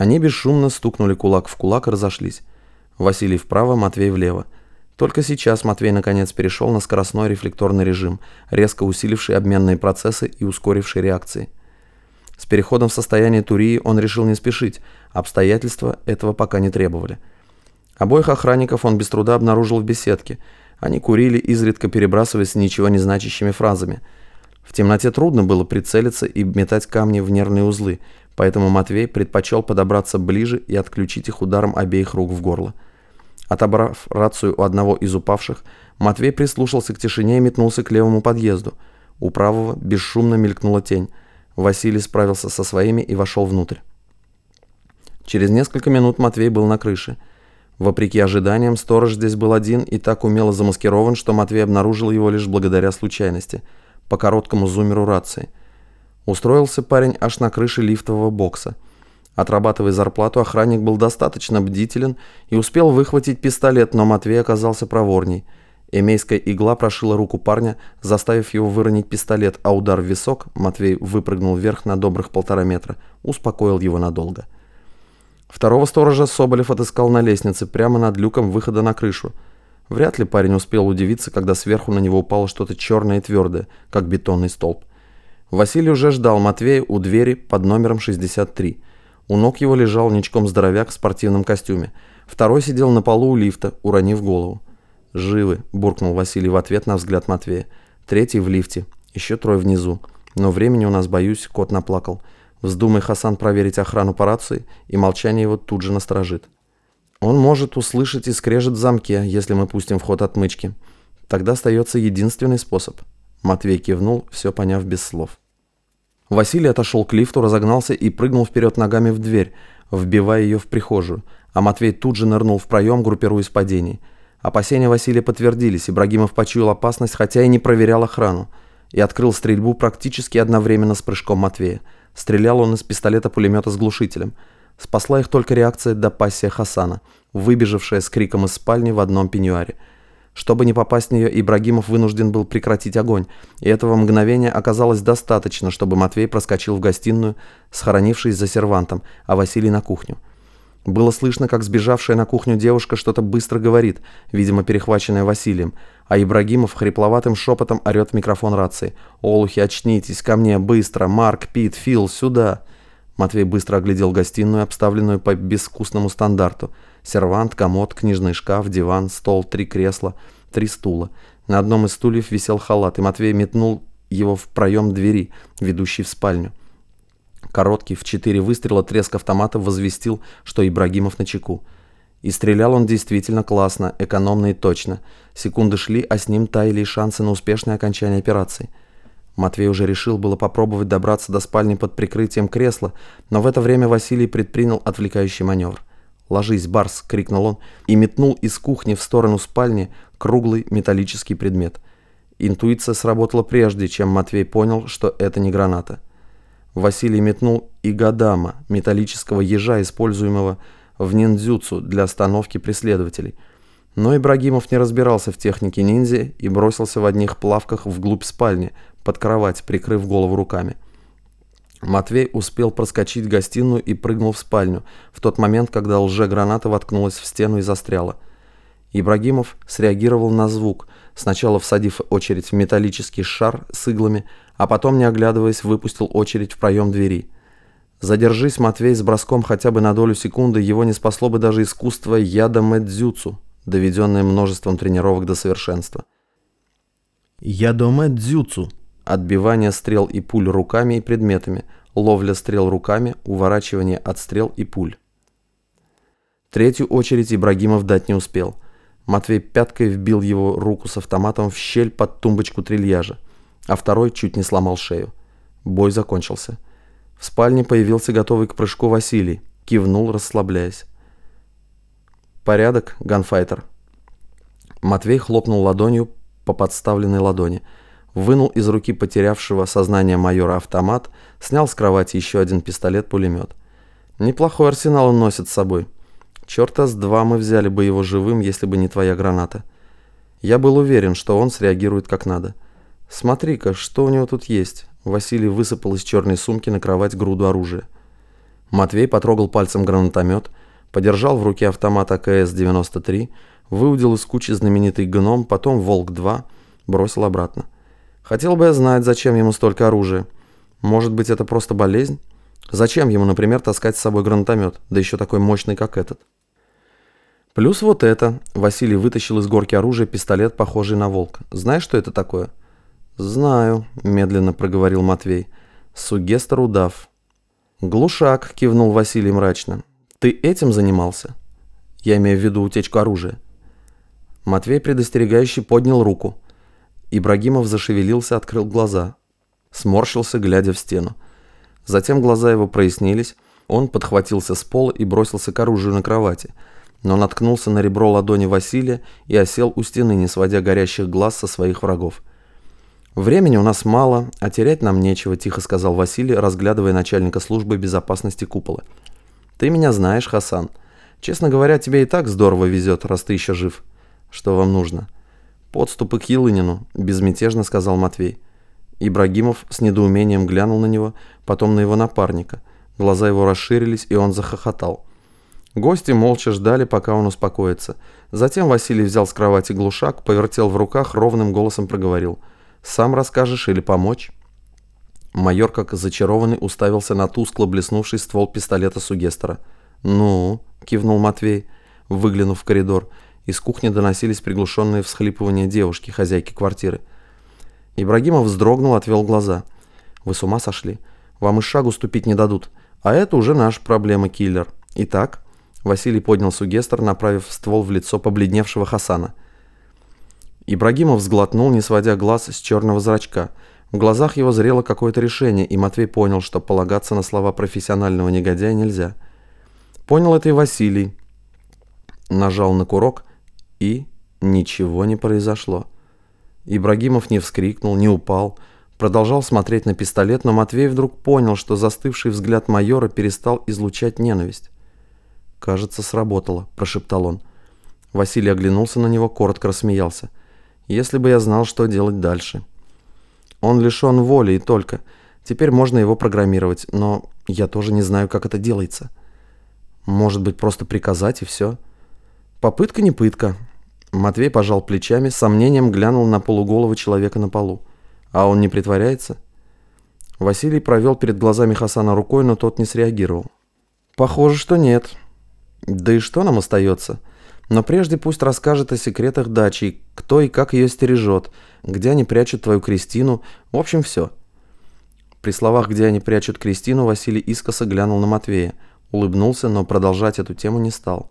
Они бесшумно стукнули кулак в кулак и разошлись. Василий вправо, Матвей влево. Только сейчас Матвей наконец перешел на скоростной рефлекторный режим, резко усиливший обменные процессы и ускоривший реакции. С переходом в состояние Турии он решил не спешить, обстоятельства этого пока не требовали. Обоих охранников он без труда обнаружил в беседке. Они курили, изредка перебрасываясь ничего не значащими фразами – в темноте трудно было прицелиться и метать камни в нервные узлы, поэтому Матвей предпочел подобраться ближе и отключить их ударом обеих рук в горло. Отобрав рацию у одного из упавших, Матвей прислушался к тишине и метнулся к левому подъезду. У правого бесшумно мелькнула тень. Василий справился со своими и вошел внутрь. Через несколько минут Матвей был на крыше. Вопреки ожиданиям, сторож здесь был один и так умело замаскирован, что Матвей обнаружил его лишь благодаря случайности – по короткому зумеру рации. Устроился парень аж на крыше лифтового бокса. Отрабатывая зарплату, охранник был достаточно бдителен и успел выхватить пистолет, но Матвей оказался проворней. Эмейская игла прошила руку парня, заставив его выронить пистолет, а удар в висок, Матвей выпрыгнул вверх на добрых полтора метра, успокоил его надолго. Второго сторожа Соболев отыскал на лестнице, прямо над люком выхода на крышу. Вряд ли парень успел удивиться, когда сверху на него упало что-то черное и твердое, как бетонный столб. Василий уже ждал Матвея у двери под номером 63. У ног его лежал ничком здоровяк в спортивном костюме. Второй сидел на полу у лифта, уронив голову. «Живы», – буркнул Василий в ответ на взгляд Матвея. «Третий в лифте, еще трое внизу. Но времени у нас, боюсь, кот наплакал. Вздумай Хасан проверить охрану по рации, и молчание его тут же насторожит». Он может услышать и скрежет в замке, если мы пустим в ход отмычки. Тогда остается единственный способ. Матвей кивнул, все поняв без слов. Василий отошел к лифту, разогнался и прыгнул вперед ногами в дверь, вбивая ее в прихожую, а Матвей тут же нырнул в проем, группируясь падений. Опасения Василия подтвердились, Ибрагимов почуял опасность, хотя и не проверял охрану, и открыл стрельбу практически одновременно с прыжком Матвея. Стрелял он из пистолета-пулемета с глушителем – Спасла их только реакция до пассия Хасана, выбежавшая с криком из спальни в одном пеньюаре. Чтобы не попасть в нее, Ибрагимов вынужден был прекратить огонь, и этого мгновения оказалось достаточно, чтобы Матвей проскочил в гостиную, схоронившись за сервантом, а Василий на кухню. Было слышно, как сбежавшая на кухню девушка что-то быстро говорит, видимо, перехваченная Василием, а Ибрагимов хрипловатым шепотом орет в микрофон рации. «Олухи, очнитесь, ко мне, быстро! Марк, Пит, Фил, сюда!» Матвей быстро оглядел гостиную, обставленную по безвкусному стандарту. Сервант, комод, книжный шкаф, диван, стол, три кресла, три стула. На одном из стульев висел халат, и Матвей метнул его в проем двери, ведущий в спальню. Короткий, в четыре выстрела треск автомата возвестил, что Ибрагимов на чеку. И стрелял он действительно классно, экономно и точно. Секунды шли, а с ним таяли и шансы на успешное окончание операции. Матвей уже решил было попробовать добраться до спальни под прикрытием кресла, но в это время Василий предпринял отвлекающий маневр. «Ложись, Барс!» — крикнул он и метнул из кухни в сторону спальни круглый металлический предмет. Интуиция сработала прежде, чем Матвей понял, что это не граната. Василий метнул игадама, металлического ежа, используемого в ниндзюцу для остановки преследователей. Но Ибрагимов не разбирался в технике ниндзя и бросился в одних плавках вглубь спальни, под кровать, прикрыв голову руками. Матвей успел проскочить в гостиную и прыгнул в спальню, в тот момент, когда лже-граната воткнулась в стену и застряла. Ибрагимов среагировал на звук, сначала всадив очередь в металлический шар с иглами, а потом, не оглядываясь, выпустил очередь в проем двери. Задержись, Матвей, с броском хотя бы на долю секунды, его не спасло бы даже искусство яда мэдзюцу, доведенное множеством тренировок до совершенства. Ядоме дзюцу Отбивание стрел и пуль руками и предметами, ловля стрел руками, уворачивание от стрел и пуль. Третью очередь Ибрагимов дать не успел. Матвей пяткой вбил его руку с автоматом в щель под тумбочку трильяжа, а второй чуть не сломал шею. Бой закончился. В спальне появился готовый к прыжку Василий, кивнул, расслабляясь. «Порядок, ганфайтер». Матвей хлопнул ладонью по подставленной ладони – вынул из руки потерявшего сознание майора автомат, снял с кровати еще один пистолет-пулемет. Неплохой арсенал он носит с собой. Черта с два мы взяли бы его живым, если бы не твоя граната. Я был уверен, что он среагирует как надо. Смотри-ка, что у него тут есть. Василий высыпал из черной сумки на кровать груду оружия. Матвей потрогал пальцем гранатомет, подержал в руке автомат АКС-93, выудил из кучи знаменитый гном, потом Волк-2, бросил обратно. Хотел бы я знать, зачем ему столько оружия. Может быть, это просто болезнь? Зачем ему, например, таскать с собой гранатомет, да еще такой мощный, как этот? Плюс вот это. Василий вытащил из горки оружия пистолет, похожий на волк. Знаешь, что это такое? Знаю, медленно проговорил Матвей. Сугестер удав. Глушак, кивнул Василий мрачно. Ты этим занимался? Я имею в виду утечку оружия. Матвей предостерегающе поднял руку. Ибрагимов зашевелился, открыл глаза. Сморщился, глядя в стену. Затем глаза его прояснились, он подхватился с пола и бросился к оружию на кровати, но наткнулся на ребро ладони Василия и осел у стены, не сводя горящих глаз со своих врагов. «Времени у нас мало, а терять нам нечего», – тихо сказал Василий, разглядывая начальника службы безопасности купола. «Ты меня знаешь, Хасан. Честно говоря, тебе и так здорово везет, раз ты еще жив. Что вам нужно?» «Подступы к Елынину», – безмятежно сказал Матвей. Ибрагимов с недоумением глянул на него, потом на его напарника. Глаза его расширились, и он захохотал. Гости молча ждали, пока он успокоится. Затем Василий взял с кровати глушак, повертел в руках, ровным голосом проговорил. «Сам расскажешь или помочь?» Майор, как зачарованный, уставился на тускло блеснувший ствол пистолета Сугестера. «Ну?» – кивнул Матвей, выглянув в коридор. Из кухни доносились приглушенные всхлипывания девушки, хозяйки квартиры. Ибрагимов вздрогнул, отвел глаза. «Вы с ума сошли? Вам и шагу ступить не дадут. А это уже наша проблема, киллер. Итак...» Василий поднял сугестр, направив ствол в лицо побледневшего Хасана. Ибрагимов сглотнул, не сводя глаз с черного зрачка. В глазах его зрело какое-то решение, и Матвей понял, что полагаться на слова профессионального негодяя нельзя. Понял это и Василий. Нажал на курок, и ничего не произошло. Ибрагимов не вскрикнул, не упал, продолжал смотреть на пистолет, но Матвей вдруг понял, что застывший взгляд майора перестал излучать ненависть. «Кажется, сработало», – прошептал он. Василий оглянулся на него, коротко рассмеялся. «Если бы я знал, что делать дальше». «Он лишен воли и только. Теперь можно его программировать, но я тоже не знаю, как это делается. Может быть, просто приказать и все?» «Попытка не пытка. Матвей пожал плечами, с сомнением глянул на полуголого человека на полу. А он не притворяется? Василий провел перед глазами Хасана рукой, но тот не среагировал. Похоже, что нет. Да и что нам остается? Но прежде пусть расскажет о секретах дачи, кто и как ее стережет, где они прячут твою Кристину, в общем, все. При словах, где они прячут Кристину, Василий искоса глянул на Матвея, улыбнулся, но продолжать эту тему не стал.